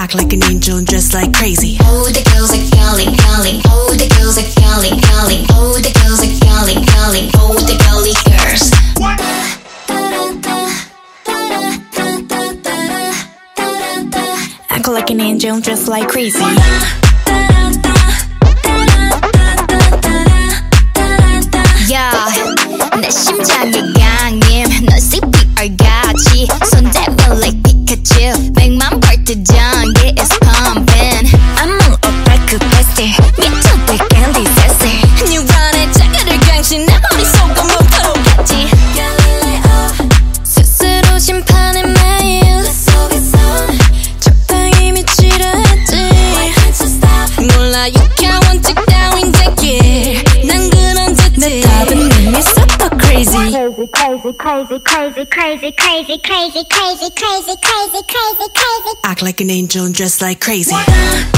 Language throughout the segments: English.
Act like an angel and dress like crazy. All the girls are calling, calling. All the girls are calling, calling. All the girls are calling, calling. All the girly girls. Act like an angel and dress like crazy. is pumping. I'm on a back faster. 미쳐도 candy sassy. Super crazy. crazy, crazy, crazy, crazy, crazy, crazy, crazy, crazy, crazy, crazy, crazy. Act like an angel and dress like crazy. Act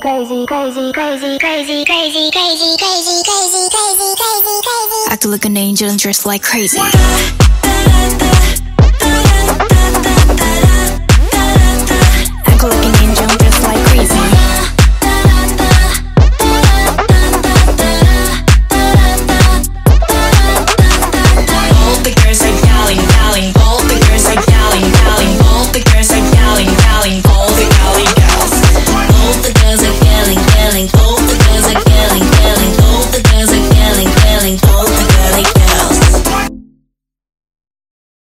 crazy. Crazy, crazy, crazy, crazy, crazy, crazy, crazy, crazy, crazy, crazy, crazy. Act like an angel and dress like crazy.